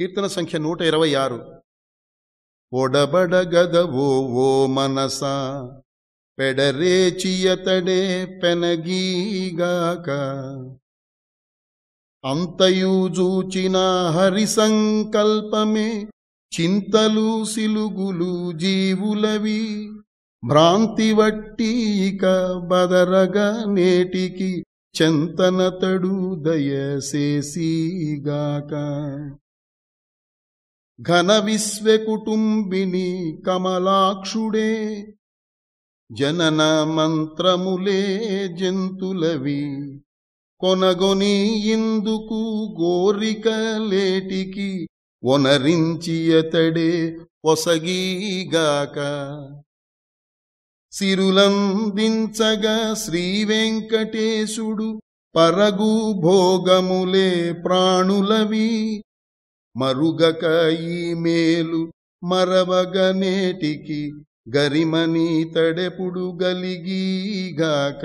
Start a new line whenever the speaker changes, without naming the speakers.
కీర్తన సంఖ్య నూట ఇరవై ఆరు. ఒడబడగదవో ఓ మనస పెడరేచియతడే పెనగీగాక. అంతయు జూచిన హరి సంకల్పమే చింతలు సిలుగులు జీవులవి. భ్రాంతి వట్టి ఇక బదరగ నేటికి చెంతనతడు దయసేసిగాక ఘన విశ్వ కుటుంబిని కమలాక్షుడే. జనన మంత్రములే జంతులవి. కొనగొని ఇందుకు గోరిక లేటికి. ఒనరించి అతడే పొసగీగాక సిరులందించగా శ్రీ వెంకటేశుడు పరగు భోగములే ప్రాణులవి. మరుగక ఈ మేలు మరవగనేటికి గరిమనీ తడెపుడు గలిగీగాక.